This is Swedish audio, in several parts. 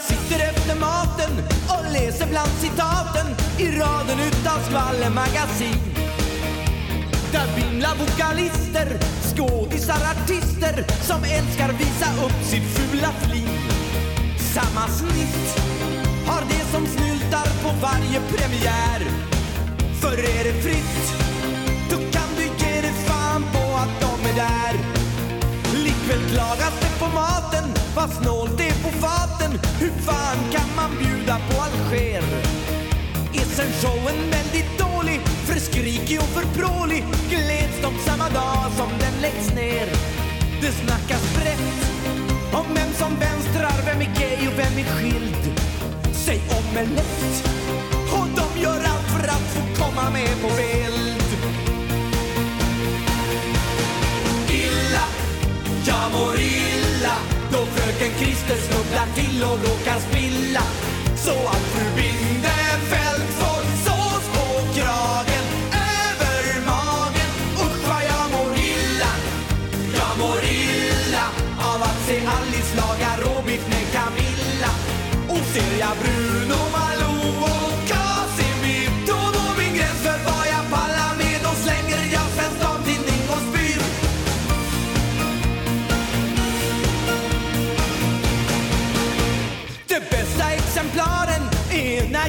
sitter efter maten och läser bland citaten i raden utav skvallermagasin. Där vimlar vokalister, skådisar, artister som älskar visa upp sitt fula flin. Samma snitt har det som snyltar på varje premiär. För är det fritt, Likväl klagas det på maten, vad snålt det är på faten. Hur fan kan man bjuda på Alger? Är sen showen väldigt dålig, för skrikig och för prålig gläds de samma dag som den läggs ner. Det snackas brett om vem som vänstrar, vem är gay och vem är skild. Säg omelett då fröken Christer snubblar till och råkar spilla. Så att fru Bindefeld får sås på kragen över magen. Usch vad jag mår illa, jag mår illa av att se Alice laga råbiff med Camilla. Och ser jag Bruno Malou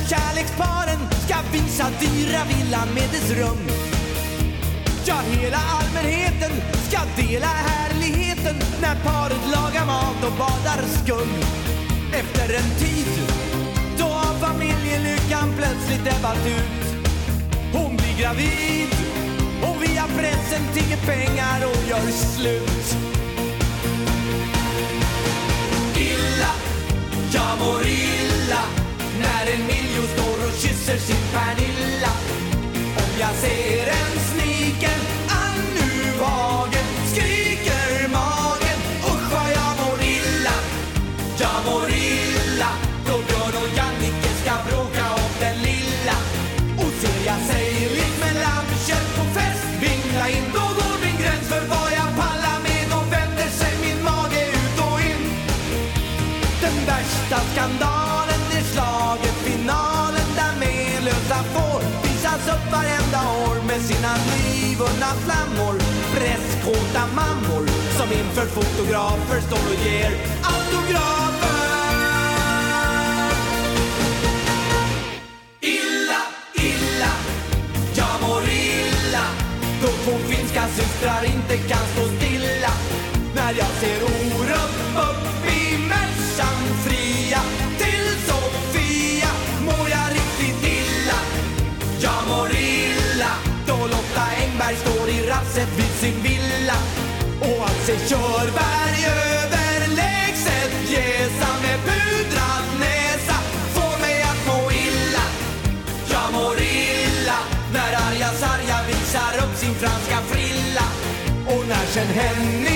kärleksparen ska visa dyra villan med dess rum. Ja, hela allmänheten ska dela härligheten när paret lagar mat och badar skum. Efter en tid, då har familjelyckan plötsligt ebbat ut. Hon blir gravid och via pressen tigger pengar och gör slut. Illa, jag mår illa mår illa då Björn och Jannike ska bråka om den lilla. Och ser jag Seilif med lammkött på fest vingla in då går min gräns för vad jag pallar med. Då vänder sig min mage ut och in. Den värsta skandalen är schlagerfinalen där medlösa får visas upp varenda år med sina nyvunna flammor. Presskåta mammor som inför fotografer står och ger autografer. Systrar inte kan stå stilla när jag ser Orup upp i Mercan fria. Till Sofia mår jag riktigt illa. Jag mår illa då Lotta Engberg står i rasset vid sin villa. Och att se Körberg Menschenhände